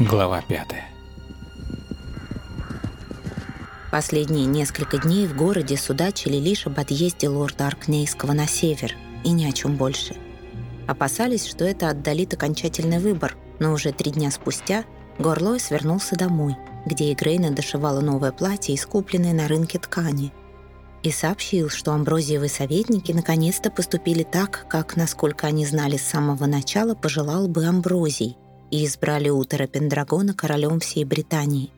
Глава 5 Последние несколько дней в городе судачили лишь об отъезде лорда Аркнейского на север, и ни о чем больше. Опасались, что это отдалит окончательный выбор, но уже три дня спустя Горлой свернулся домой, где Игрейна дошивала новое платье, искупленное на рынке ткани, и сообщил, что амброзиевы советники наконец-то поступили так, как, насколько они знали с самого начала, пожелал бы Амброзий, и избрали Утера Пендрагона королем всей Британии.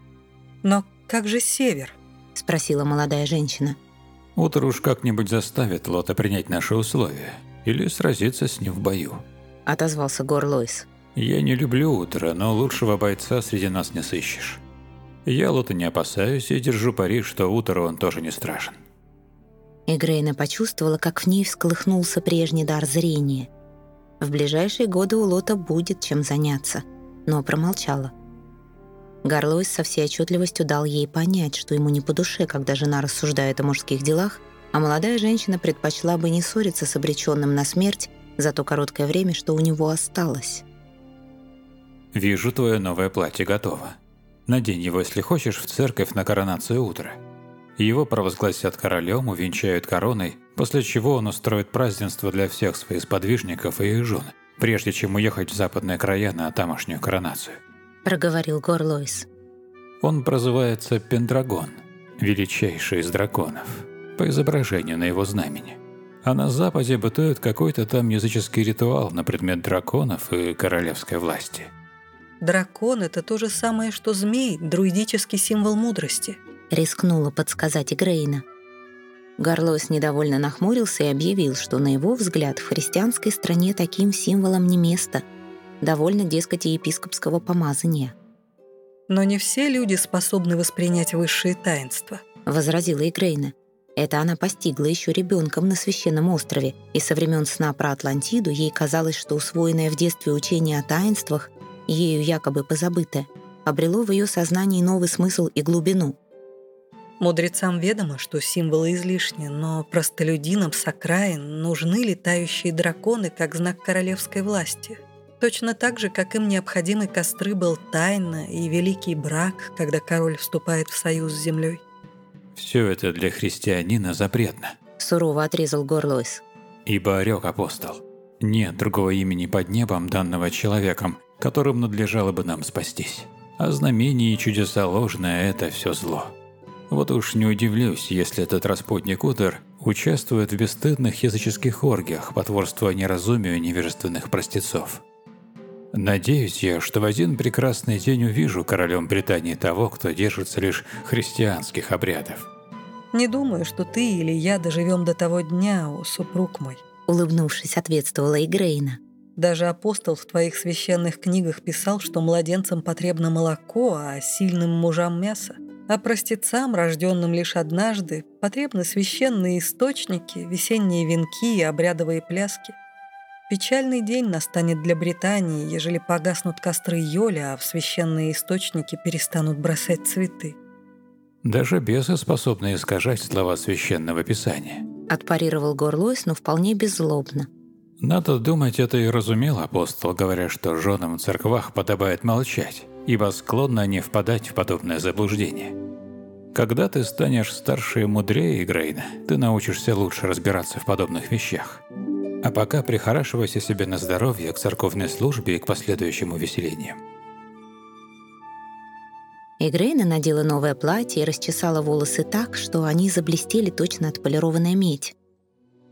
«Но как же север?» — спросила молодая женщина. «Утер уж как-нибудь заставит Лота принять наши условия или сразиться с ним в бою», — отозвался Гор Лойс. «Я не люблю Утера, но лучшего бойца среди нас не сыщешь. Я Лота не опасаюсь и держу пари, что Утеру он тоже не страшен». И Грейна почувствовала, как в ней всколыхнулся прежний дар зрения. В ближайшие годы у Лота будет чем заняться, но промолчала. Гарлойс со всей отчетливостью дал ей понять, что ему не по душе, когда жена рассуждает о мужских делах, а молодая женщина предпочла бы не ссориться с обреченным на смерть за то короткое время, что у него осталось. «Вижу, твое новое платье готово. Надень его, если хочешь, в церковь на коронацию утра. Его провозгласят королем, увенчают короной, после чего он устроит празднество для всех своих сподвижников и их жен, прежде чем уехать в западные края на тамошнюю коронацию. Проговорил Горлойс. Он прозывается Пендрагон, величайший из драконов, по изображению на его знамени. А на Западе бытует какой-то там языческий ритуал на предмет драконов и королевской власти. Дракон – это то же самое, что змей, друидический символ мудрости – рискнула подсказать Грейна. Гарлос недовольно нахмурился и объявил, что на его взгляд в христианской стране таким символом не место, довольно, дескать, и епископского помазания. «Но не все люди способны воспринять высшие таинства», — возразила Игрейна. Это она постигла еще ребенком на священном острове, и со времен сна про Атлантиду ей казалось, что усвоенное в детстве учение о таинствах, ею якобы позабытое, обрело в ее сознании новый смысл и глубину — Мудрецам ведомо, что символы излишни, но простолюдинам с окраин нужны летающие драконы как знак королевской власти. Точно так же, как им необходимы костры был тайна и великий брак, когда король вступает в союз с землей. «Все это для христианина запретно», — сурово отрезал Горлойс. «Ибо орёк апостол. Нет другого имени под небом, данного человеком, которым надлежало бы нам спастись. А знамения и чудеса ложное — это все зло». Вот уж не удивлюсь, если этот распутник Утер участвует в бесстыдных языческих оргиях, потворствуя неразумию невежественных простецов. Надеюсь я, что в один прекрасный день увижу королем Британии того, кто держится лишь христианских обрядов. Не думаю, что ты или я доживем до того дня, о супруг мой. Улыбнувшись, ответствовала Игрейна. Даже апостол в твоих священных книгах писал, что младенцам потребно молоко, а сильным мужам мясо. А простецам, рожденным лишь однажды, потребны священные источники, весенние венки и обрядовые пляски. Печальный день настанет для Британии, ежели погаснут костры Йоля, а в священные источники перестанут бросать цветы. Даже бесы способны искажать слова священного писания. Отпарировал Горлойс, но вполне беззлобно. Надо думать, это и разумел апостол, говоря, что женам в церквах подобает молчать ибо склонны они впадать в подобное заблуждение. Когда ты станешь старше и мудрее, Грейна, ты научишься лучше разбираться в подобных вещах. А пока прихорашивайся себе на здоровье к церковной службе и к последующим увеселениям. Игрейна надела новое платье и расчесала волосы так, что они заблестели точно отполированная медь.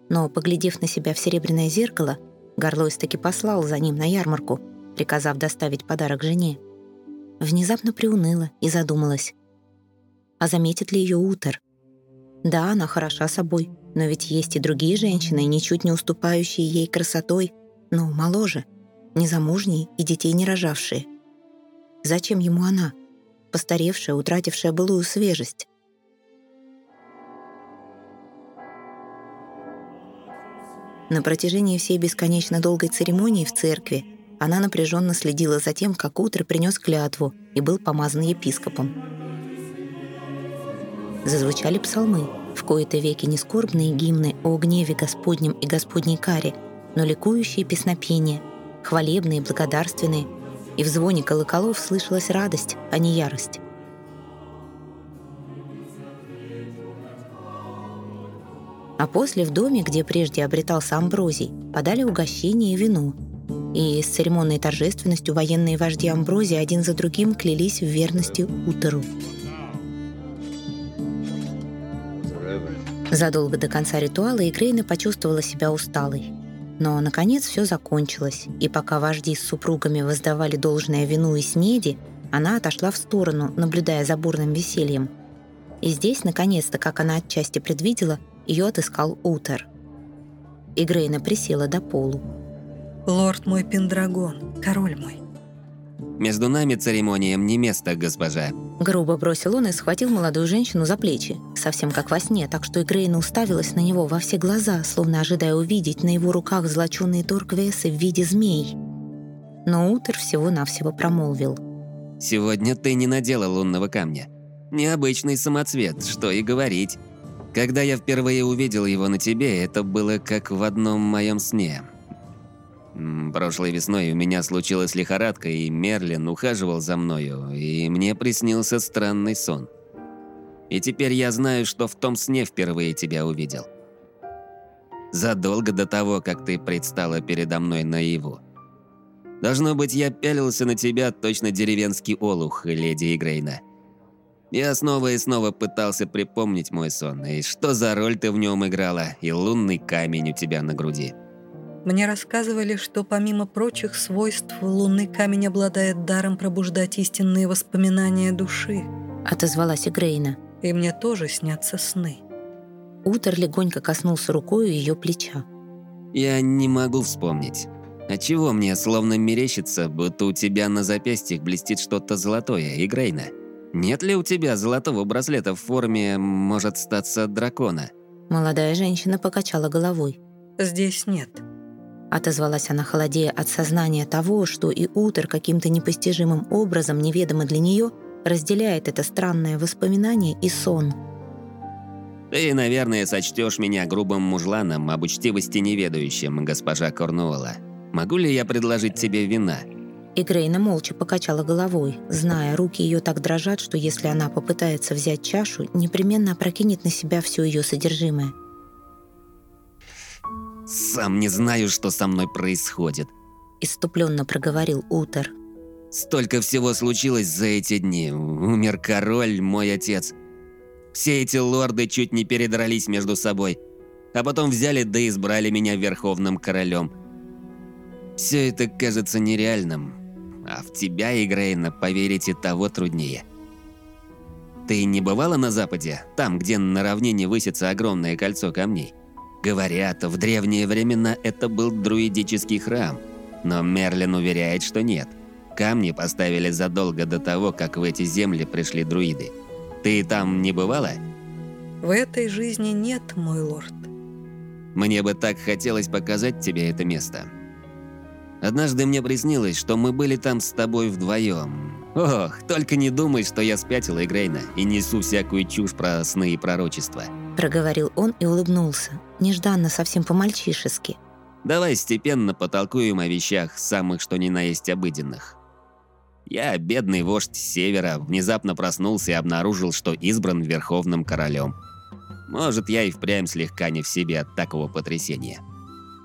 Но, поглядев на себя в серебряное зеркало, Горлойс таки послал за ним на ярмарку, приказав доставить подарок жене внезапно приуныла и задумалась. А заметит ли ее Утер? Да, она хороша собой, но ведь есть и другие женщины, ничуть не уступающие ей красотой, но моложе, незамужние и детей не рожавшие. Зачем ему она, постаревшая, утратившая былую свежесть? На протяжении всей бесконечно долгой церемонии в церкви она напряженно следила за тем, как утро принес клятву и был помазан епископом. Зазвучали псалмы, в кои-то веки не скорбные гимны о гневе Господнем и Господней каре, но ликующие песнопения, хвалебные, благодарственные, и в звоне колоколов слышалась радость, а не ярость. А после в доме, где прежде обретался Амброзий, подали угощение и вино. И с церемонной торжественностью военные вожди Амброзии один за другим клялись в верности Утеру. Задолго до конца ритуала Игрейна почувствовала себя усталой. Но, наконец, все закончилось, и пока вожди с супругами воздавали должное вину и снеди, она отошла в сторону, наблюдая за бурным весельем. И здесь, наконец-то, как она отчасти предвидела, ее отыскал Утер. Игрейна присела до полу. «Лорд мой Пендрагон, король мой». «Между нами церемониям не место, госпожа». Грубо бросил он и схватил молодую женщину за плечи, совсем как во сне, так что Игрейна уставилась на него во все глаза, словно ожидая увидеть на его руках золоченые торквесы в виде змей. Но Утер всего-навсего промолвил. «Сегодня ты не надела лунного камня. Необычный самоцвет, что и говорить. Когда я впервые увидел его на тебе, это было как в одном моем сне. Прошлой весной у меня случилась лихорадка, и Мерлин ухаживал за мною, и мне приснился странный сон. И теперь я знаю, что в том сне впервые тебя увидел. Задолго до того, как ты предстала передо мной наяву. Должно быть, я пялился на тебя точно деревенский олух, леди Игрейна. Я снова и снова пытался припомнить мой сон, и что за роль ты в нем играла, и лунный камень у тебя на груди. Мне рассказывали, что помимо прочих свойств, лунный камень обладает даром пробуждать истинные воспоминания души. Отозвалась Игрейна. И мне тоже снятся сны. Утер легонько коснулся рукой ее плеча. Я не могу вспомнить. Отчего мне словно мерещится, будто у тебя на запястьях блестит что-то золотое, Игрейна? Нет ли у тебя золотого браслета в форме, может, статься дракона? Молодая женщина покачала головой. Здесь нет. Отозвалась она холодея от сознания того, что и Утер каким-то непостижимым образом, неведомо для нее, разделяет это странное воспоминание и сон. Ты, наверное, сочтешь меня грубым мужланом об учтивости неведающим, госпожа Корнуола. Могу ли я предложить тебе вина? И Грейна молча покачала головой, зная, руки ее так дрожат, что если она попытается взять чашу, непременно опрокинет на себя все ее содержимое. «Сам не знаю, что со мной происходит», – иступленно проговорил Утер. «Столько всего случилось за эти дни. Умер король, мой отец. Все эти лорды чуть не передрались между собой, а потом взяли да избрали меня верховным королем. Все это кажется нереальным, а в тебя, Игрейна, поверить и того труднее. Ты не бывала на Западе, там, где на равнине высится огромное кольцо камней? Говорят, в древние времена это был друидический храм, но Мерлин уверяет, что нет. Камни поставили задолго до того, как в эти земли пришли друиды. Ты там не бывала? В этой жизни нет, мой лорд. Мне бы так хотелось показать тебе это место. Однажды мне приснилось, что мы были там с тобой вдвоем. Ох, только не думай, что я спятила, Игрейна, и несу всякую чушь про сны и пророчества. Проговорил он и улыбнулся, нежданно, совсем по-мальчишески. Давай степенно потолкуем о вещах, самых что ни на есть обыденных. Я, бедный вождь Севера, внезапно проснулся и обнаружил, что избран Верховным Королем. Может, я и впрямь слегка не в себе от такого потрясения.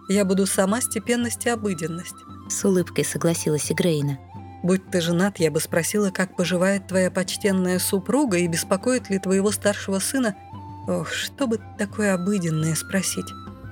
Я буду сама степенность и обыденность. С улыбкой согласилась Игрейна. Будь ты женат, я бы спросила, как поживает твоя почтенная супруга и беспокоит ли твоего старшего сына... Ох, что бы такое обыденное спросить?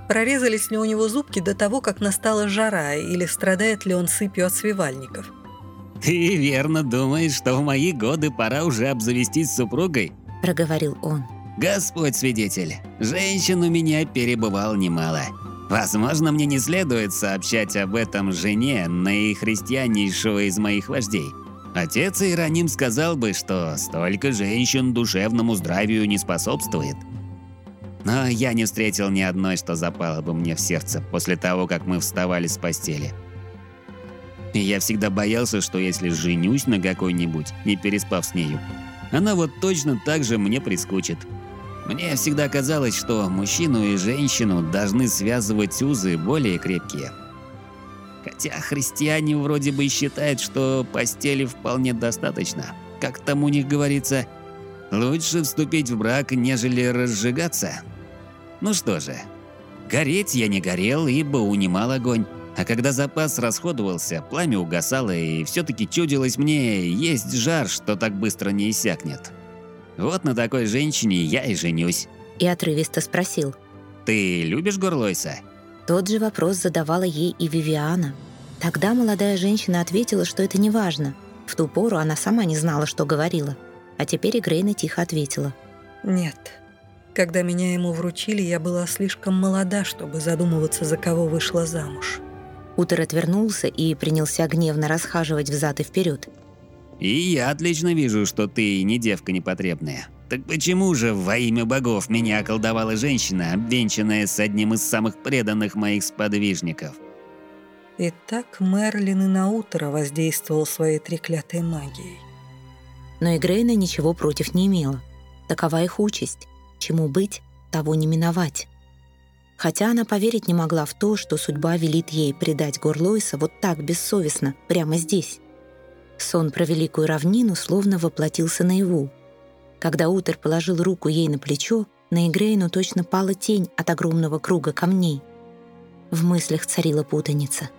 Прорезались ли у него зубки до того, как настала жара, или страдает ли он сыпью от свивальников? «Ты верно думаешь, что в мои годы пора уже обзавестись супругой?» – проговорил он. «Господь свидетель, женщин у меня перебывал немало. Возможно, мне не следует сообщать об этом жене наихристианнейшего из моих вождей. Отец Иероним сказал бы, что столько женщин душевному здравию не способствует. Но я не встретил ни одной, что запало бы мне в сердце после того, как мы вставали с постели. И я всегда боялся, что если женюсь на какой-нибудь, не переспав с нею, она вот точно так же мне прискучит. Мне всегда казалось, что мужчину и женщину должны связывать узы более крепкие. Хотя христиане вроде бы считают, что постели вполне достаточно. Как там у них говорится, лучше вступить в брак, нежели разжигаться. Ну что же, гореть я не горел, ибо унимал огонь. А когда запас расходовался, пламя угасало, и все-таки чудилось мне, есть жар, что так быстро не иссякнет. Вот на такой женщине я и женюсь. И отрывисто спросил. Ты любишь Горлойса? Тот же вопрос задавала ей и Вивиана. Тогда молодая женщина ответила, что это не важно. В ту пору она сама не знала, что говорила. А теперь Игрейна тихо ответила. Нет. Когда меня ему вручили, я была слишком молода, чтобы задумываться, за кого вышла замуж. Утер отвернулся и принялся гневно расхаживать взад и вперед. И я отлично вижу, что ты не девка непотребная. Так почему же во имя богов меня околдовала женщина, обвенчанная с одним из самых преданных моих сподвижников? Итак, Мерлин и на утро воздействовал своей треклятой магией. Но и Грейна ничего против не имела. Такова их участь. Чему быть, того не миновать. Хотя она поверить не могла в то, что судьба велит ей предать Горлойса вот так бессовестно, прямо здесь. Сон про великую равнину словно воплотился наяву. Когда Утер положил руку ей на плечо, на Игрейну точно пала тень от огромного круга камней. В мыслях царила путаница.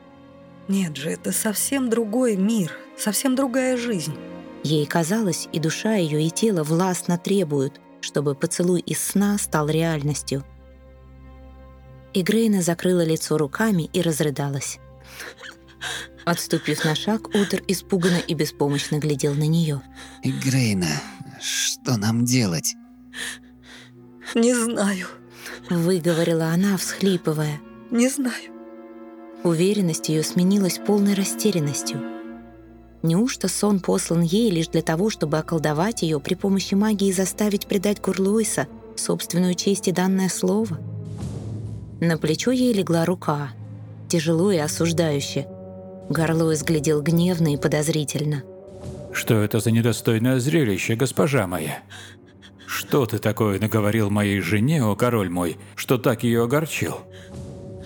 Нет же, это совсем другой мир, совсем другая жизнь. Ей казалось, и душа ее, и тело властно требуют, чтобы поцелуй из сна стал реальностью — и Грейна закрыла лицо руками и разрыдалась. Отступив на шаг, Утер испуганно и беспомощно глядел на нее. Грейна, что нам делать? Не знаю. Выговорила она, всхлипывая. Не знаю. Уверенность ее сменилась полной растерянностью. Неужто сон послан ей лишь для того, чтобы околдовать ее при помощи магии и заставить предать Курлуиса собственную честь и данное слово? — на плечо ей легла рука, тяжело и осуждающе. Горло изглядел гневно и подозрительно. «Что это за недостойное зрелище, госпожа моя? Что ты такое наговорил моей жене, о король мой, что так ее огорчил?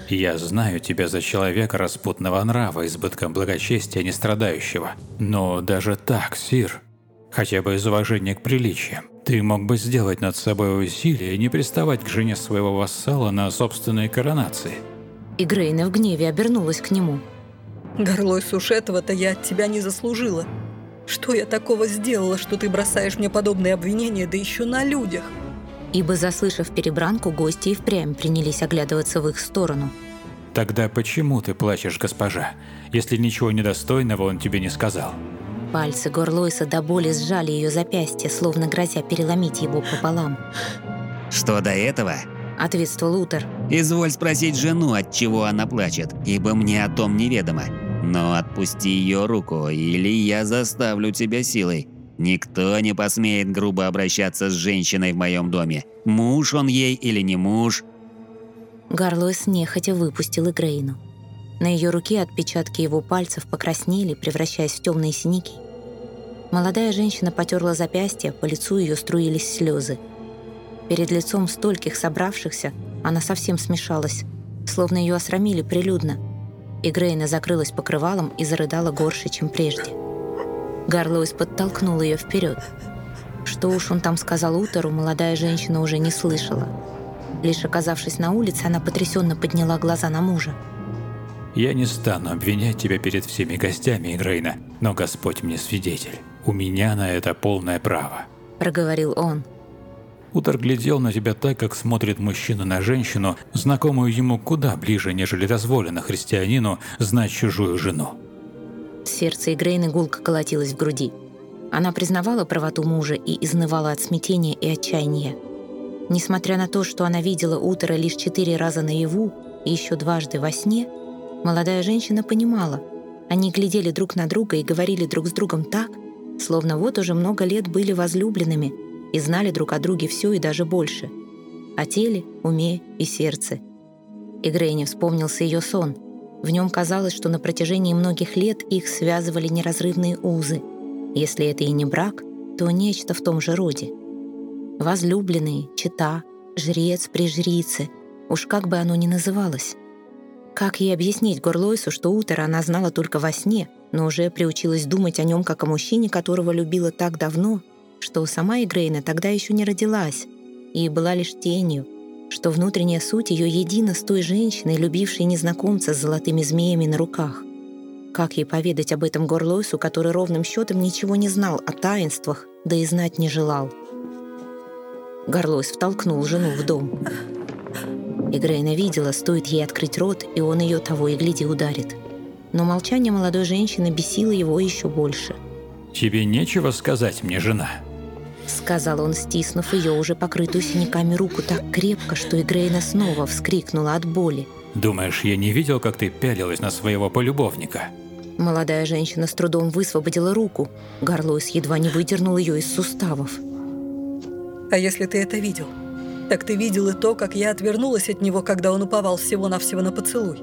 Я знаю тебя за человека распутного нрава, избытком благочестия не страдающего. Но даже так, сир, хотя бы из уважения к приличиям, ты мог бы сделать над собой усилие и не приставать к жене своего вассала на собственной коронации. И Грейна в гневе обернулась к нему. Горлойс, уж этого-то я от тебя не заслужила. Что я такого сделала, что ты бросаешь мне подобные обвинения, да еще на людях? Ибо, заслышав перебранку, гости и впрямь принялись оглядываться в их сторону. «Тогда почему ты плачешь, госпожа, если ничего недостойного он тебе не сказал?» Пальцы Горлойса до боли сжали ее запястье, словно грозя переломить его пополам. «Что до этого?» – ответствовал Утер. «Изволь спросить жену, от чего она плачет, ибо мне о том неведомо. Но отпусти ее руку, или я заставлю тебя силой. Никто не посмеет грубо обращаться с женщиной в моем доме. Муж он ей или не муж?» Гарлойс нехотя выпустил Игрейну. На ее руке отпечатки его пальцев покраснели, превращаясь в темные синяки. Молодая женщина потерла запястье, по лицу ее струились слезы. Перед лицом стольких собравшихся она совсем смешалась, словно ее осрамили прилюдно. И Грейна закрылась покрывалом и зарыдала горше, чем прежде. Гарлоис подтолкнул ее вперед. Что уж он там сказал Утеру, молодая женщина уже не слышала. Лишь оказавшись на улице, она потрясенно подняла глаза на мужа. Я не стану обвинять тебя перед всеми гостями, Игрейна, но Господь мне свидетель. У меня на это полное право», — проговорил он. Утор глядел на тебя так, как смотрит мужчина на женщину, знакомую ему куда ближе, нежели дозволено христианину знать чужую жену. Сердце Игрейны гулко колотилось в груди. Она признавала правоту мужа и изнывала от смятения и отчаяния. Несмотря на то, что она видела Утора лишь четыре раза наяву и еще дважды во сне — Молодая женщина понимала. Они глядели друг на друга и говорили друг с другом так, словно вот уже много лет были возлюбленными и знали друг о друге все и даже больше. О теле, уме и сердце. И Грейни вспомнился ее сон. В нем казалось, что на протяжении многих лет их связывали неразрывные узы. Если это и не брак, то нечто в том же роде. Возлюбленные, чита, жрец при жрице, уж как бы оно ни называлось. Как ей объяснить Горлойсу, что утро она знала только во сне, но уже приучилась думать о нем как о мужчине, которого любила так давно, что сама Игрейна тогда еще не родилась и была лишь тенью, что внутренняя суть ее едина с той женщиной, любившей незнакомца с золотыми змеями на руках. Как ей поведать об этом Горлойсу, который ровным счетом ничего не знал о таинствах, да и знать не желал? Горлойс втолкнул жену в дом. Игрейна видела, стоит ей открыть рот, и он ее того и гляди ударит. Но молчание молодой женщины бесило его еще больше. «Тебе нечего сказать мне, жена?» Сказал он, стиснув ее уже покрытую синяками руку так крепко, что Игрейна снова вскрикнула от боли. «Думаешь, я не видел, как ты пялилась на своего полюбовника?» Молодая женщина с трудом высвободила руку. Гарлойс едва не выдернул ее из суставов. А если ты это видел? Так ты видел и то, как я отвернулась от него, когда он уповал всего-навсего на поцелуй.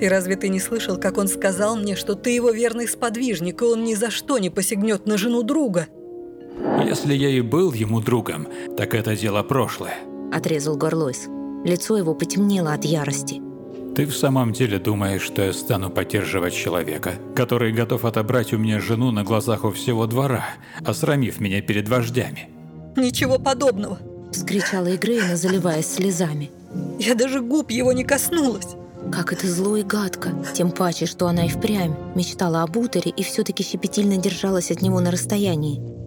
И разве ты не слышал, как он сказал мне, что ты его верный сподвижник, и он ни за что не посягнет на жену друга? Если я и был ему другом, так это дело прошлое. Отрезал Горлойс. Лицо его потемнело от ярости. Ты в самом деле думаешь, что я стану поддерживать человека, который готов отобрать у меня жену на глазах у всего двора, осрамив меня перед вождями? Ничего подобного. Вскричала Игрейна, заливаясь слезами. Я даже губ его не коснулась. Как это зло и гадко. Тем паче, что она и впрямь мечтала об утере и все-таки щепетильно держалась от него на расстоянии.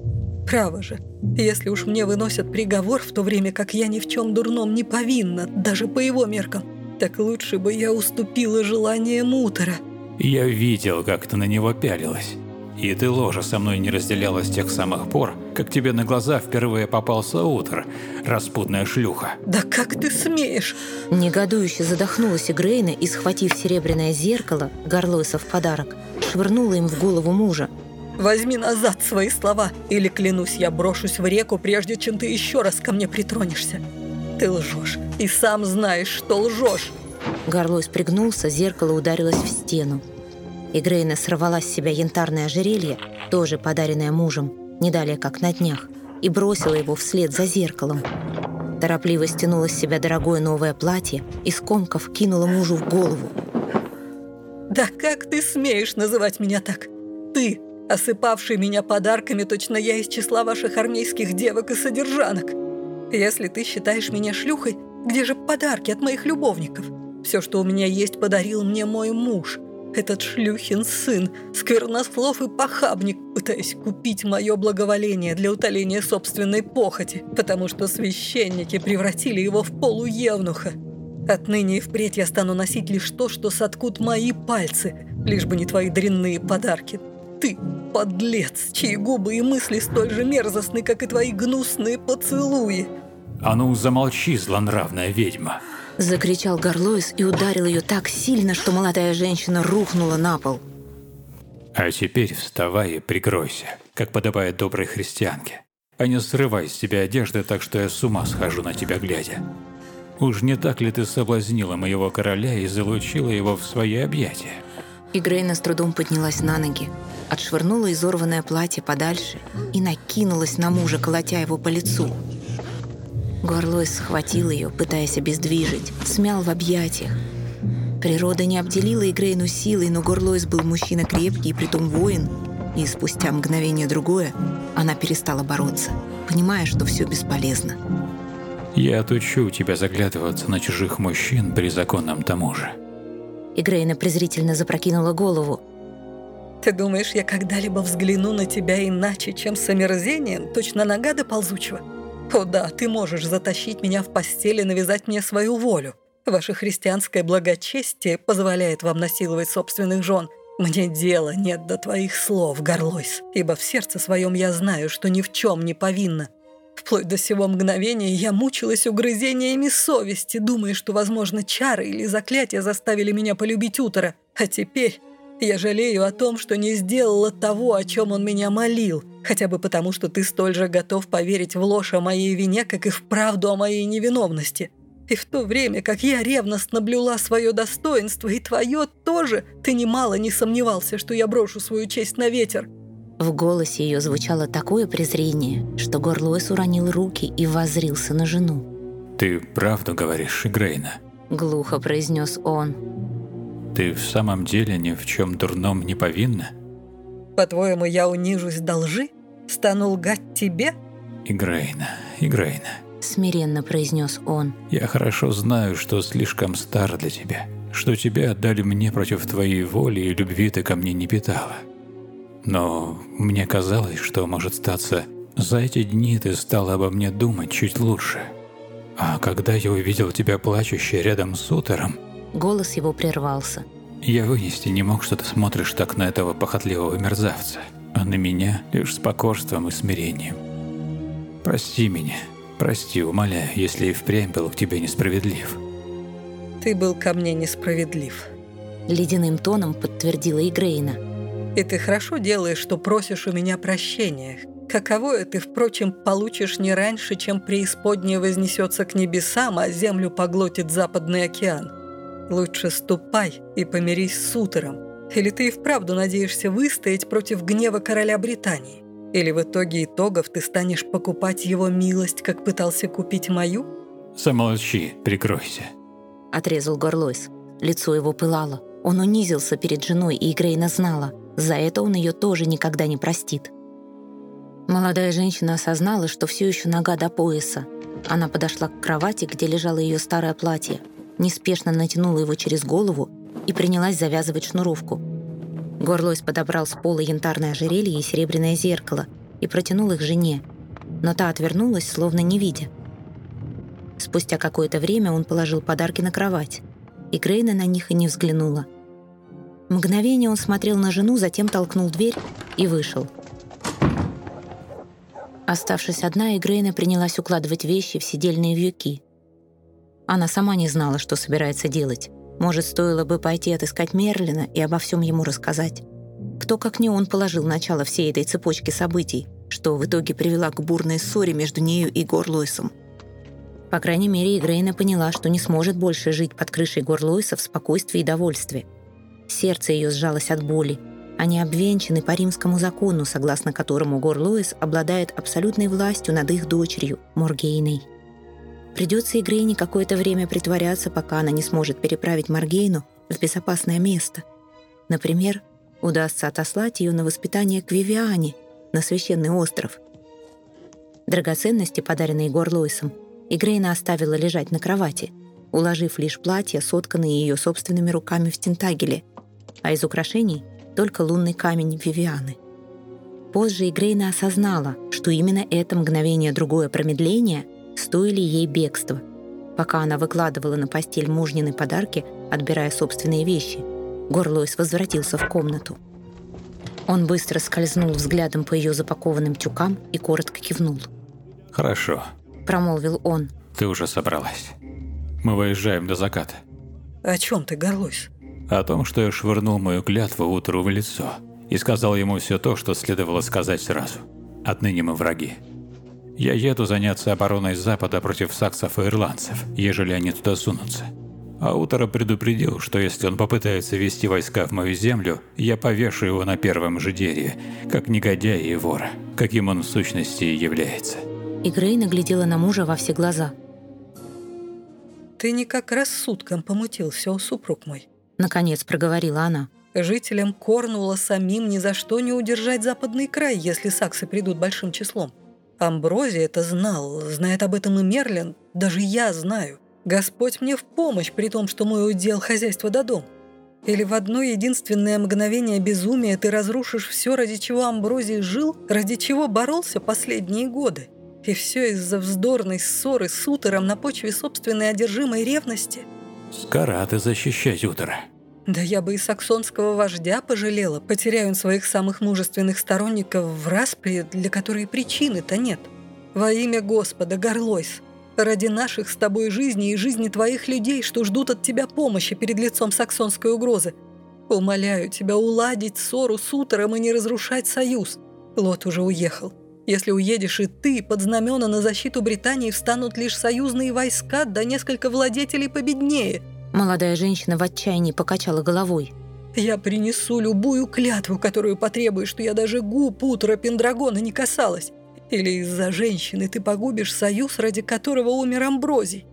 Право же, если уж мне выносят приговор, в то время как я ни в чем дурном не повинна, даже по его меркам, так лучше бы я уступила желаниям утра. Я видел, как ты на него пялилась. И ты ложа со мной не разделяла с тех самых пор, как тебе на глаза впервые попался утро, распутная шлюха. Да как ты смеешь? Негодующе задохнулась Игрейна и, схватив серебряное зеркало, Горлойса в подарок, швырнула им в голову мужа. Возьми назад свои слова, или, клянусь, я брошусь в реку, прежде чем ты еще раз ко мне притронешься. Ты лжешь, и сам знаешь, что лжешь. Горлойс пригнулся, зеркало ударилось в стену. Игрейна сорвала с себя янтарное ожерелье, тоже подаренное мужем, не далее как на днях, и бросила его вслед за зеркалом. Торопливо стянула с себя дорогое новое платье и скомков кинула мужу в голову. «Да как ты смеешь называть меня так? Ты, осыпавший меня подарками, точно я из числа ваших армейских девок и содержанок. Если ты считаешь меня шлюхой, где же подарки от моих любовников? Все, что у меня есть, подарил мне мой муж – этот шлюхин сын, сквернослов и похабник, пытаясь купить мое благоволение для утоления собственной похоти, потому что священники превратили его в полуевнуха. Отныне и впредь я стану носить лишь то, что соткут мои пальцы, лишь бы не твои дрянные подарки. Ты, подлец, чьи губы и мысли столь же мерзостны, как и твои гнусные поцелуи. А ну замолчи, злонравная ведьма. Закричал Горлоис и ударил ее так сильно, что молодая женщина рухнула на пол. А теперь вставай и прикройся, как подобает доброй христианке. А не срывай с тебя одежды так, что я с ума схожу на тебя глядя. Уж не так ли ты соблазнила моего короля и залучила его в свои объятия? Игрейна с трудом поднялась на ноги, отшвырнула изорванное платье подальше и накинулась на мужа, колотя его по лицу. Горлойс схватил ее, пытаясь обездвижить, смял в объятиях. Природа не обделила Игрейну силой, но Горлойс был мужчина крепкий и притом воин, и спустя мгновение другое она перестала бороться, понимая, что все бесполезно. «Я отучу тебя заглядываться на чужих мужчин при законном тому же». Игрейна презрительно запрокинула голову. «Ты думаешь, я когда-либо взгляну на тебя иначе, чем с омерзением, точно нога до ползучего?» О да, ты можешь затащить меня в постель и навязать мне свою волю. Ваше христианское благочестие позволяет вам насиловать собственных жен. Мне дела нет до твоих слов, Горлойс, ибо в сердце своем я знаю, что ни в чем не повинна. Вплоть до сего мгновения я мучилась угрызениями совести, думая, что, возможно, чары или заклятия заставили меня полюбить утро. А теперь я жалею о том, что не сделала того, о чем он меня молил, хотя бы потому, что ты столь же готов поверить в ложь о моей вине, как и в правду о моей невиновности. И в то время, как я ревностно блюла свое достоинство, и твое тоже, ты немало не сомневался, что я брошу свою честь на ветер. В голосе ее звучало такое презрение, что Горлойс уронил руки и возрился на жену. «Ты правду говоришь, Игрейна?» Глухо произнес он. Ты в самом деле ни в чем дурном не повинна? По-твоему, я унижусь до лжи? Стану лгать тебе? Игрейна, Игрейна. Смиренно произнес он. Я хорошо знаю, что слишком стар для тебя. Что тебя отдали мне против твоей воли и любви ты ко мне не питала. Но мне казалось, что, может статься, за эти дни ты стала обо мне думать чуть лучше. А когда я увидел тебя плачущей рядом с утером, Голос его прервался. я вынести не мог, что ты смотришь так на этого похотливого мерзавца, а на меня лишь с покорством и смирением. Прости меня, прости, умоляю, если и впрямь был к тебе несправедлив. Ты был ко мне несправедлив. Ледяным тоном подтвердила Игрейна. И ты хорошо делаешь, что просишь у меня прощения. Каковое ты, впрочем, получишь не раньше, чем преисподняя вознесется к небесам, а землю поглотит Западный океан. Лучше ступай и помирись с Утером. Или ты и вправду надеешься выстоять против гнева короля Британии? Или в итоге итогов ты станешь покупать его милость, как пытался купить мою? Замолчи, прикройся. Отрезал Горлойс. Лицо его пылало. Он унизился перед женой, и Игрейна знала. За это он ее тоже никогда не простит. Молодая женщина осознала, что все еще нога до пояса. Она подошла к кровати, где лежало ее старое платье, неспешно натянула его через голову и принялась завязывать шнуровку. Горлойс подобрал с пола янтарное ожерелье и серебряное зеркало и протянул их жене, но та отвернулась, словно не видя. Спустя какое-то время он положил подарки на кровать, и Грейна на них и не взглянула. Мгновение он смотрел на жену, затем толкнул дверь и вышел. Оставшись одна, Игрейна принялась укладывать вещи в сидельные вьюки. Она сама не знала, что собирается делать. Может, стоило бы пойти отыскать Мерлина и обо всем ему рассказать. Кто, как не он, положил начало всей этой цепочке событий, что в итоге привела к бурной ссоре между нею и Горлойсом. По крайней мере, Игрейна поняла, что не сможет больше жить под крышей Горлойса в спокойствии и довольстве. Сердце ее сжалось от боли. Они обвенчаны по римскому закону, согласно которому Горлоис обладает абсолютной властью над их дочерью, Моргейной. Придется Игрейне какое-то время притворяться, пока она не сможет переправить Маргейну в безопасное место. Например, удастся отослать ее на воспитание к Вивиане, на священный остров. Драгоценности, подаренные Горлойсом, Игрейна оставила лежать на кровати, уложив лишь платье, сотканное ее собственными руками в Тентагеле, а из украшений — только лунный камень Вивианы. Позже Игрейна осознала, что именно это мгновение другое промедление стоили ей бегства. Пока она выкладывала на постель мужнины подарки, отбирая собственные вещи, Горлойс возвратился в комнату. Он быстро скользнул взглядом по ее запакованным тюкам и коротко кивнул. Хорошо, Промолвил он. ты уже собралась. Мы выезжаем до заката. О чем ты, Горлойс? О том, что я швырнул мою клятву утру в лицо и сказал ему все то, что следовало сказать сразу. Отныне мы враги. Я еду заняться обороной Запада против саксов и ирландцев, ежели они туда сунутся. А Утро предупредил, что если он попытается вести войска в мою землю, я повешу его на первом же дереве, как негодяя и вора, каким он в сущности и является. И Грейна глядела на мужа во все глаза. Ты никак рассудком помутился, о супруг мой. Наконец проговорила она. Жителям Корнула самим ни за что не удержать западный край, если саксы придут большим числом. Амброзия это знал, знает об этом и Мерлин, даже я знаю. Господь мне в помощь, при том, что мой удел хозяйство до дом. Или в одно единственное мгновение безумия ты разрушишь все, ради чего Амброзий жил, ради чего боролся последние годы. И все из-за вздорной ссоры с Утером на почве собственной одержимой ревности. Скоро ты защищать Утро. Да я бы и саксонского вождя пожалела, потеряя он своих самых мужественных сторонников в распри, для которой причины-то нет. Во имя Господа, Горлойс, ради наших с тобой жизней и жизни твоих людей, что ждут от тебя помощи перед лицом саксонской угрозы, умоляю тебя уладить ссору с Утером и не разрушать союз. Лот уже уехал. Если уедешь и ты, под знамена на защиту Британии встанут лишь союзные войска, да несколько владетелей победнее – Молодая женщина в отчаянии покачала головой. Я принесу любую клятву, которую потребуешь, что я даже губ утра Пендрагона не касалась. Или из-за женщины ты погубишь союз, ради которого умер Амброзий.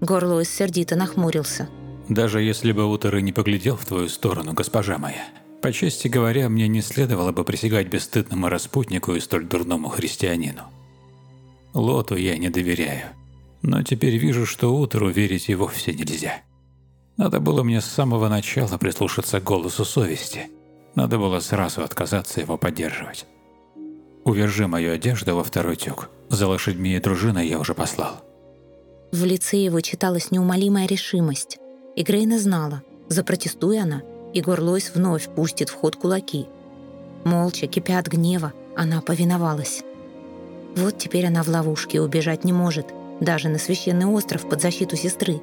Горлоис сердито нахмурился. Даже если бы Утер и не поглядел в твою сторону, госпожа моя, по чести говоря, мне не следовало бы присягать бесстыдному распутнику и столь дурному христианину. Лоту я не доверяю, но теперь вижу, что Утеру верить и вовсе нельзя. Надо было мне с самого начала прислушаться к голосу совести. Надо было сразу отказаться его поддерживать. Увержи мою одежду во второй тюк. За лошадьми и дружиной я уже послал. В лице его читалась неумолимая решимость. И Грейна знала, запротестуя она, и Горлойс вновь пустит в ход кулаки. Молча, кипя от гнева, она повиновалась. Вот теперь она в ловушке убежать не может, даже на священный остров под защиту сестры.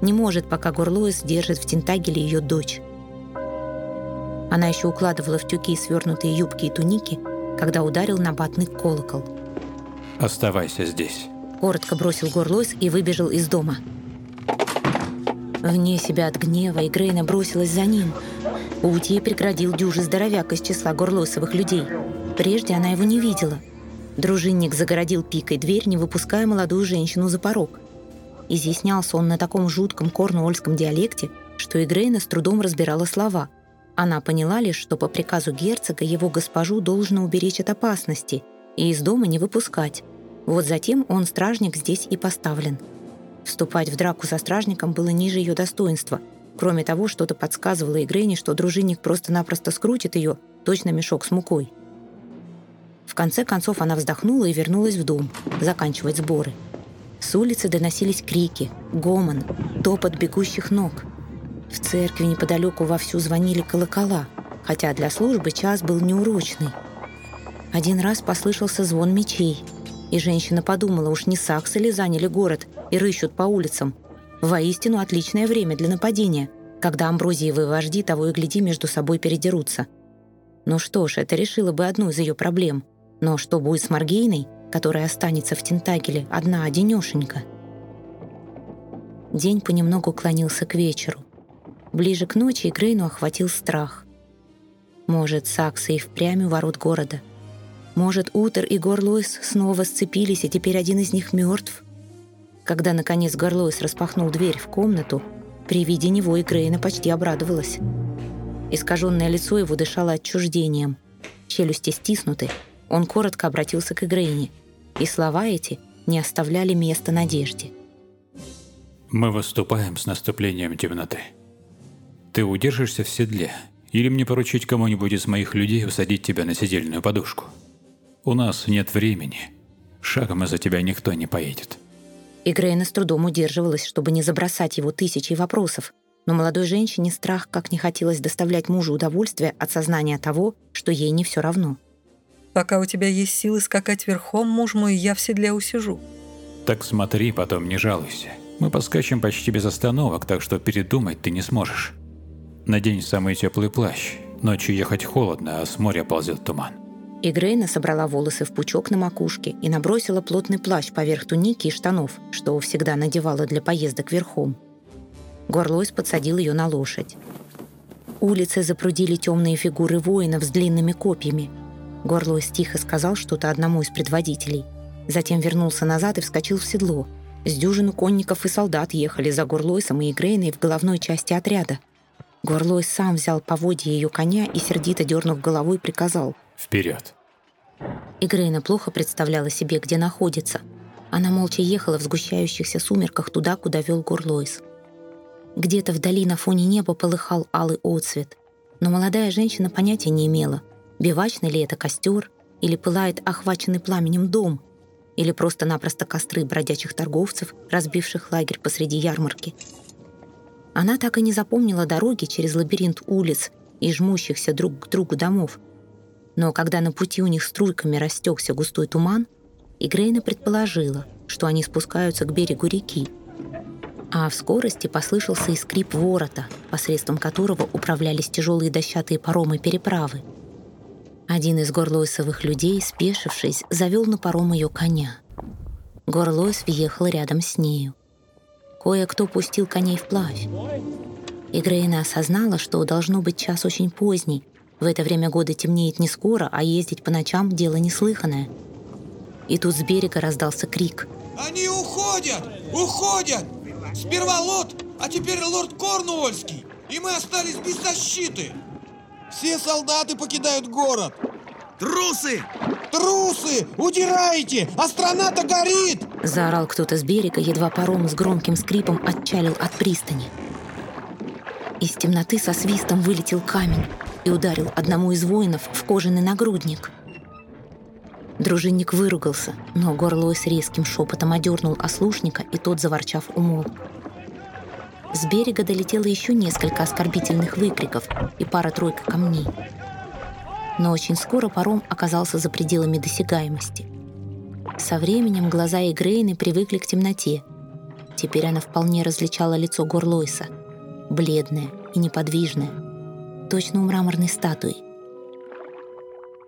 Не может, пока Горлойс держит в Тентагеле ее дочь. Она еще укладывала в тюки свернутые юбки и туники, когда ударил набатный колокол. «Оставайся здесь», — коротко бросил Горлойс и выбежал из дома. Вне себя от гнева Игрейна бросилась за ним. Путь ей преградил дюжий здоровяк из числа горлосовых людей. Прежде она его не видела. Дружинник загородил пикой дверь, не выпуская молодую женщину за порог. Изъяснялся он на таком жутком корнуольском диалекте, что Игрейна с трудом разбирала слова. Она поняла лишь, что по приказу герцога его госпожу должно уберечь от опасности и из дома не выпускать. Вот затем он, стражник, здесь и поставлен. Вступать в драку со стражником было ниже ее достоинства. Кроме того, что-то подсказывало Игрейне, что дружинник просто-напросто скрутит ее, точно мешок с мукой. В конце концов она вздохнула и вернулась в дом, заканчивать сборы. С улицы доносились крики, гомон, топот бегущих ног. В церкви неподалеку вовсю звонили колокола, хотя для службы час был неурочный. Один раз послышался звон мечей, и женщина подумала, уж не саксы ли заняли город и рыщут по улицам. Воистину отличное время для нападения, когда амброзиевые вожди того и гляди между собой передерутся. Ну что ж, это решило бы одну из ее проблем. Но что будет с Маргейной, которая останется в Тентагеле одна-одинешенька? День понемногу клонился к вечеру. Ближе к ночи Грейну охватил страх. Может, Саксы и впрямь у ворот города. Может, Утер и Горлойс снова сцепились, и теперь один из них мертв? Когда, наконец, Горлойс распахнул дверь в комнату, при виде него и Грейна почти обрадовалась. Искаженное лицо его дышало отчуждением. Челюсти стиснуты. Он коротко обратился к Игрейне, и слова эти не оставляли места надежде. «Мы выступаем с наступлением темноты. Ты удержишься в седле, или мне поручить кому-нибудь из моих людей усадить тебя на сидельную подушку? У нас нет времени. Шагом из-за тебя никто не поедет. И Грейна с трудом удерживалась, чтобы не забросать его тысячей вопросов. Но молодой женщине страх как не хотелось доставлять мужу удовольствие от сознания того, что ей не все равно. «Пока у тебя есть силы скакать верхом, муж мой, я в седле усижу». «Так смотри, потом не жалуйся. Мы поскачем почти без остановок, так что передумать ты не сможешь. Надень самый теплый плащ. Ночью ехать холодно, а с моря ползет туман. И Грейна собрала волосы в пучок на макушке и набросила плотный плащ поверх туники и штанов, что всегда надевала для поездок верхом. Горлойс подсадил ее на лошадь. Улицы запрудили темные фигуры воинов с длинными копьями. Горлойс тихо сказал что-то одному из предводителей. Затем вернулся назад и вскочил в седло. С дюжину конников и солдат ехали за Горлойсом и Грейной в головной части отряда. Горлойс сам взял поводья ее коня и, сердито дернув головой, приказал Вперед! Игрейна плохо представляла себе, где находится. Она молча ехала в сгущающихся сумерках туда, куда вел Гурлойс. Где-то вдали на фоне неба полыхал алый отцвет. Но молодая женщина понятия не имела, бивачный ли это костер, или пылает охваченный пламенем дом, или просто-напросто костры бродячих торговцев, разбивших лагерь посреди ярмарки. Она так и не запомнила дороги через лабиринт улиц и жмущихся друг к другу домов — но когда на пути у них струйками растекся густой туман, Игрейна предположила, что они спускаются к берегу реки. А в скорости послышался и скрип ворота, посредством которого управлялись тяжелые дощатые паромы переправы. Один из горлойсовых людей, спешившись, завел на паром ее коня. Горлойс въехал рядом с нею. Кое-кто пустил коней вплавь. Игрейна осознала, что должно быть час очень поздний, в это время года темнеет не скоро, а ездить по ночам – дело неслыханное. И тут с берега раздался крик. «Они уходят! Уходят! Сперва Лот, а теперь лорд Корнуольский, и мы остались без защиты. Все солдаты покидают город. Трусы! Трусы! Удирайте! А страна-то горит! Заорал кто-то с берега, едва паром с громким скрипом отчалил от пристани. Из темноты со свистом вылетел камень и ударил одному из воинов в кожаный нагрудник. Дружинник выругался, но горло с резким шепотом одернул ослушника, и тот, заворчав, умолк. С берега долетело еще несколько оскорбительных выкриков и пара-тройка камней. Но очень скоро паром оказался за пределами досягаемости. Со временем глаза Игрейны привыкли к темноте. Теперь она вполне различала лицо Горлойса, бледное и неподвижное, точно у мраморной статуи.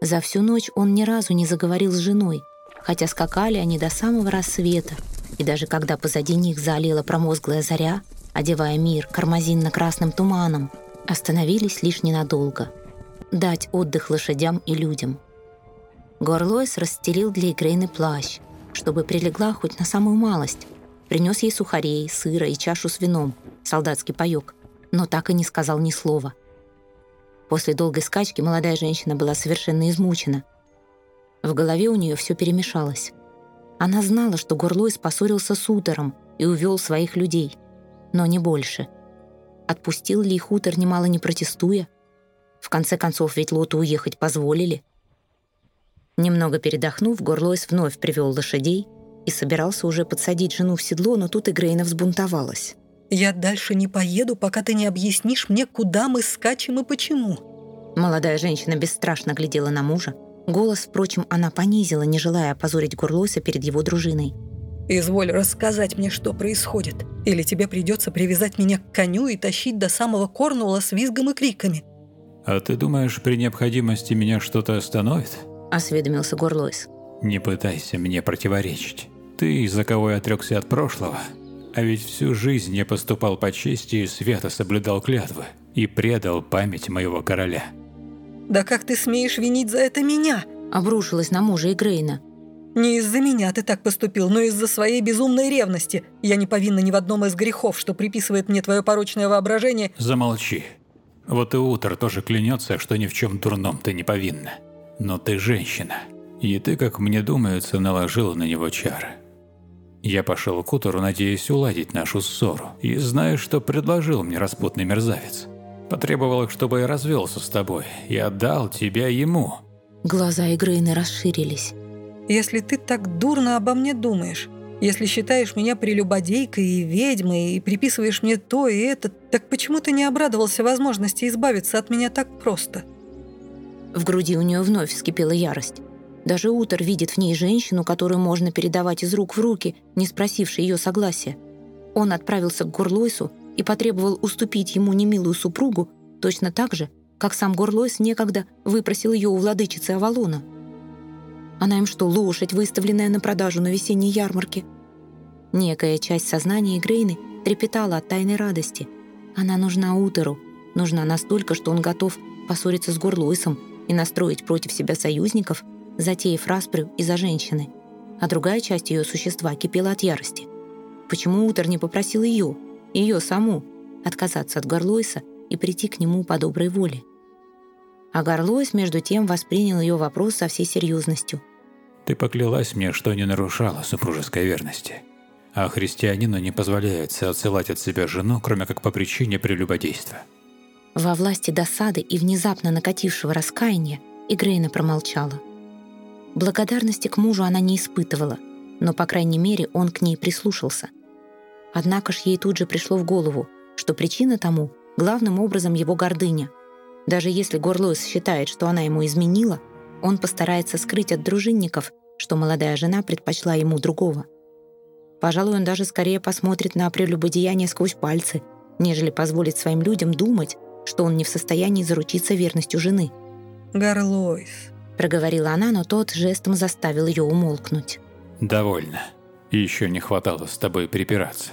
За всю ночь он ни разу не заговорил с женой, хотя скакали они до самого рассвета, и даже когда позади них залила промозглая заря, одевая мир кармазинно-красным туманом, остановились лишь ненадолго. Дать отдых лошадям и людям. Горлойс расстелил для Игрейны плащ, чтобы прилегла хоть на самую малость. Принес ей сухарей, сыра и чашу с вином, солдатский паёк, но так и не сказал ни слова. После долгой скачки молодая женщина была совершенно измучена. В голове у нее все перемешалось. Она знала, что Горлойс поссорился с Утером и увел своих людей — но не больше. Отпустил ли их Утер, немало не протестуя? В конце концов, ведь Лоту уехать позволили. Немного передохнув, Горлойс вновь привел лошадей и собирался уже подсадить жену в седло, но тут Игрейна взбунтовалась. «Я дальше не поеду, пока ты не объяснишь мне, куда мы скачем и почему». Молодая женщина бесстрашно глядела на мужа. Голос, впрочем, она понизила, не желая опозорить Горлойса перед его дружиной. Изволь рассказать мне, что происходит. Или тебе придется привязать меня к коню и тащить до самого Корнуола с визгом и криками. А ты думаешь, при необходимости меня что-то остановит? Осведомился Горлойс. Не пытайся мне противоречить. Ты, из-за кого я отрекся от прошлого, а ведь всю жизнь я поступал по чести и свято соблюдал клятвы и предал память моего короля. Да как ты смеешь винить за это меня? Обрушилась на мужа Игрейна. Не из-за меня ты так поступил, но из-за своей безумной ревности. Я не повинна ни в одном из грехов, что приписывает мне твое порочное воображение. Замолчи. Вот и Утр тоже клянется, что ни в чем дурном ты не повинна. Но ты женщина. И ты, как мне думается, наложила на него чары. Я пошел к Утору, надеясь уладить нашу ссору. И знаю, что предложил мне распутный мерзавец. Потребовал, чтобы я развелся с тобой и отдал тебя ему. Глаза Игрейны расширились. Если ты так дурно обо мне думаешь, если считаешь меня прелюбодейкой и ведьмой и приписываешь мне то и это, так почему ты не обрадовался возможности избавиться от меня так просто?» В груди у нее вновь вскипела ярость. Даже Утор видит в ней женщину, которую можно передавать из рук в руки, не спросивши ее согласия. Он отправился к Горлойсу и потребовал уступить ему немилую супругу точно так же, как сам Горлойс некогда выпросил ее у владычицы Авалона – она им что, лошадь, выставленная на продажу на весенней ярмарке? Некая часть сознания Грейны трепетала от тайной радости. Она нужна Утеру, нужна настолько, что он готов поссориться с Горлойсом и настроить против себя союзников, затеяв распрю из-за женщины. А другая часть ее существа кипела от ярости. Почему Утер не попросил ее, ее саму, отказаться от Горлойса и прийти к нему по доброй воле? А Горлойс, между тем, воспринял ее вопрос со всей серьезностью – ты поклялась мне, что не нарушала супружеской верности. А христианину не позволяется отсылать от себя жену, кроме как по причине прелюбодейства. Во власти досады и внезапно накатившего раскаяния Игрейна промолчала. Благодарности к мужу она не испытывала, но, по крайней мере, он к ней прислушался. Однако ж ей тут же пришло в голову, что причина тому — главным образом его гордыня. Даже если Горлоис считает, что она ему изменила — он постарается скрыть от дружинников, что молодая жена предпочла ему другого. Пожалуй, он даже скорее посмотрит на прелюбодеяние сквозь пальцы, нежели позволит своим людям думать, что он не в состоянии заручиться верностью жены. «Горлойс», — проговорила она, но тот жестом заставил ее умолкнуть. «Довольно. Еще не хватало с тобой припираться.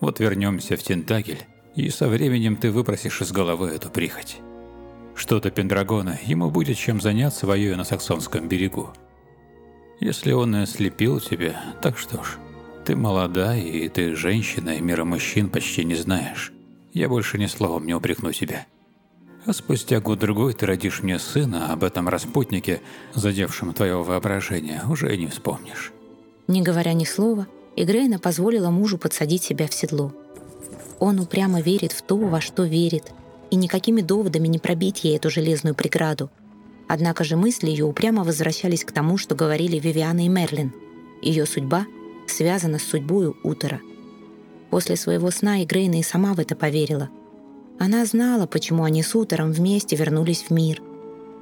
Вот вернемся в Тентагель, и со временем ты выпросишь из головы эту прихоть. Что-то Пендрагона, ему будет чем заняться, воюя на Саксонском берегу. Если он и ослепил тебя, так что ж, Ты молода, и ты женщина, и мира мужчин почти не знаешь. Я больше ни словом не упрекну тебя. А спустя год-другой ты родишь мне сына, об этом распутнике, задевшем твое воображение, уже и не вспомнишь». Не говоря ни слова, Игрейна позволила мужу подсадить себя в седло. Он упрямо верит в то, во что верит, и никакими доводами не пробить ей эту железную преграду. Однако же мысли ее упрямо возвращались к тому, что говорили Вивиана и Мерлин. Ее судьба связана с судьбой Утера. После своего сна Игрейна и сама в это поверила — она знала, почему они с Утером вместе вернулись в мир,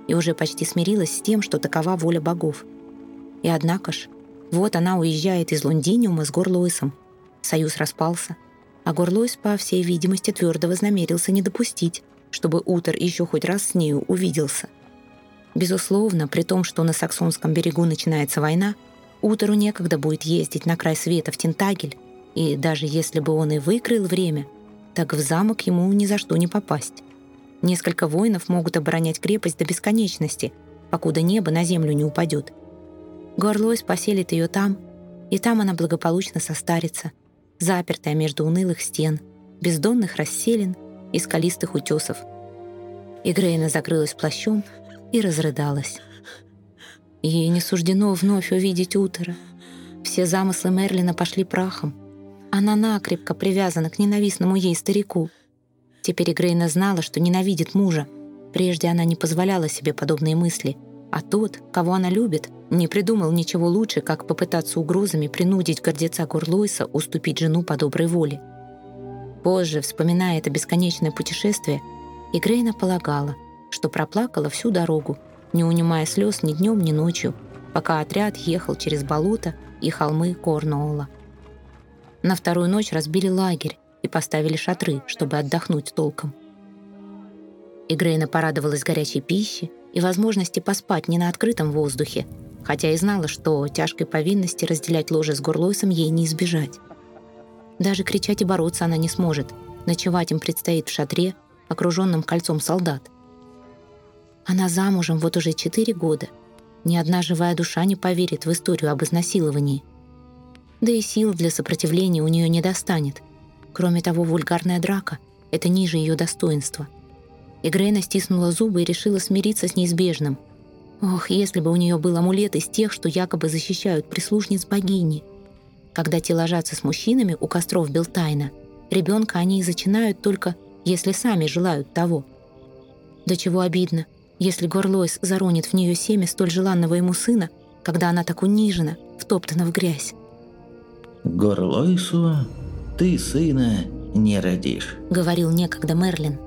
и уже почти смирилась с тем, что такова воля богов. И однако ж, вот она уезжает из Лондиниума с Горлойсом. Союз распался, а Горлойс, по всей видимости, твердо вознамерился не допустить, чтобы Утер еще хоть раз с нею увиделся. Безусловно, при том, что на Саксонском берегу начинается война, Утеру некогда будет ездить на край света в Тентагель, и даже если бы он и выкрыл время — так в замок ему ни за что не попасть. Несколько воинов могут оборонять крепость до бесконечности, покуда небо на землю не упадет. Горлойс поселит ее там, и там она благополучно состарится, запертая между унылых стен, бездонных расселин и скалистых утесов. И закрылась плащом и разрыдалась. Ей не суждено вновь увидеть утро. Все замыслы Мерлина пошли прахом. Она накрепко привязана к ненавистному ей старику. Теперь Грейна знала, что ненавидит мужа. Прежде она не позволяла себе подобные мысли. А тот, кого она любит, не придумал ничего лучше, как попытаться угрозами принудить гордеца Гурлойса уступить жену по доброй воле. Позже, вспоминая это бесконечное путешествие, Игрейна полагала, что проплакала всю дорогу, не унимая слез ни днем, ни ночью, пока отряд ехал через болото и холмы Корнуолла. На вторую ночь разбили лагерь и поставили шатры, чтобы отдохнуть толком. Игрейна порадовалась горячей пище и возможности поспать не на открытом воздухе, хотя и знала, что тяжкой повинности разделять ложе с Горлойсом ей не избежать. Даже кричать и бороться она не сможет. Ночевать им предстоит в шатре, окруженном кольцом солдат. Она замужем вот уже четыре года. Ни одна живая душа не поверит в историю об изнасиловании – да и сил для сопротивления у нее не достанет. Кроме того, вульгарная драка — это ниже ее достоинства. И Грейна стиснула зубы и решила смириться с неизбежным. Ох, если бы у нее был амулет из тех, что якобы защищают прислужниц богини. Когда те ложатся с мужчинами у костров Белтайна, ребенка они зачинают только, если сами желают того. До чего обидно, если Горлойс заронит в нее семя столь желанного ему сына, когда она так унижена, втоптана в грязь. Горлойсу ты сына не родишь», — говорил некогда Мерлин.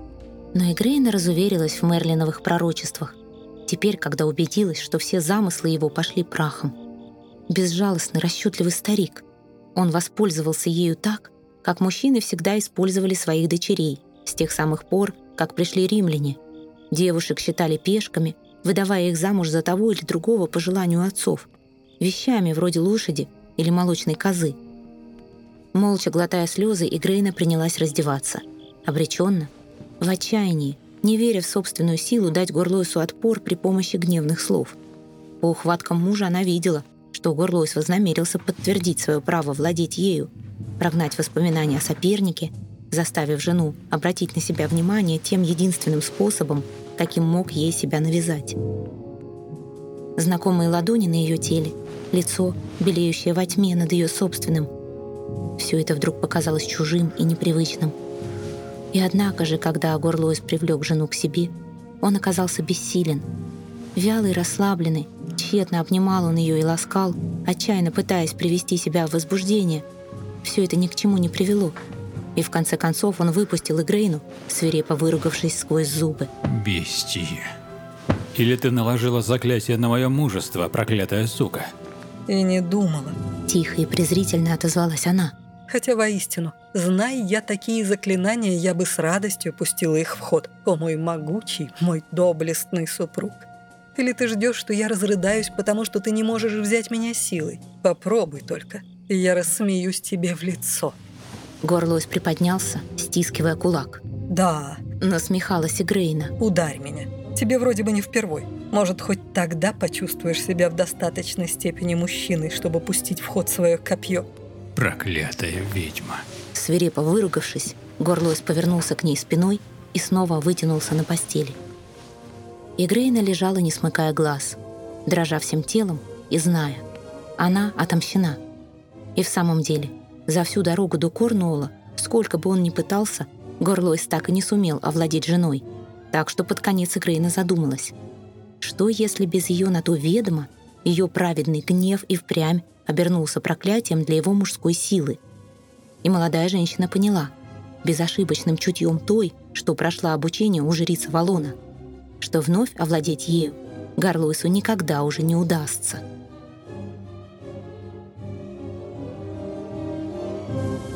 Но Игрейна разуверилась в Мерлиновых пророчествах. Теперь, когда убедилась, что все замыслы его пошли прахом. Безжалостный, расчетливый старик. Он воспользовался ею так, как мужчины всегда использовали своих дочерей, с тех самых пор, как пришли римляне. Девушек считали пешками, выдавая их замуж за того или другого по желанию отцов, вещами вроде лошади или молочной козы. Молча глотая слезы, Игрейна принялась раздеваться. Обреченно, в отчаянии, не веря в собственную силу дать Горлойсу отпор при помощи гневных слов. По ухваткам мужа она видела, что Горлойс вознамерился подтвердить свое право владеть ею, прогнать воспоминания о сопернике, заставив жену обратить на себя внимание тем единственным способом, каким мог ей себя навязать. Знакомые ладони на ее теле, лицо, белеющее во тьме над ее собственным, все это вдруг показалось чужим и непривычным. И однако же, когда Горлоис привлек жену к себе, он оказался бессилен. Вялый, расслабленный, тщетно обнимал он ее и ласкал, отчаянно пытаясь привести себя в возбуждение. Все это ни к чему не привело. И в конце концов он выпустил Игрейну, свирепо выругавшись сквозь зубы. «Бестия! Или ты наложила заклятие на мое мужество, проклятая сука?» «И не думала». Тихо и презрительно отозвалась она. Хотя воистину, зная я такие заклинания, я бы с радостью пустила их в ход. О мой могучий, мой доблестный супруг. Или ты ждешь, что я разрыдаюсь, потому что ты не можешь взять меня силой? Попробуй только, и я рассмеюсь тебе в лицо». Горлось приподнялся, стискивая кулак. «Да». Насмехалась Игрейна. «Ударь меня. Тебе вроде бы не впервой. Может, хоть тогда почувствуешь себя в достаточной степени мужчиной, чтобы пустить в ход свое копье. Проклятая ведьма. Свирепо выругавшись, Горлойс повернулся к ней спиной и снова вытянулся на постели. Игрейна лежала, не смыкая глаз, дрожа всем телом и зная, она отомщена. И в самом деле, за всю дорогу до Корнуола, сколько бы он ни пытался, Горлойс так и не сумел овладеть женой, так что под конец Игрейна задумалась. Что, если без ее на то ведома ее праведный гнев и впрямь обернулся проклятием для его мужской силы. И молодая женщина поняла, безошибочным чутьем той, что прошла обучение у жрицы Валона, что вновь овладеть ею Гарлойсу никогда уже не удастся. Thank you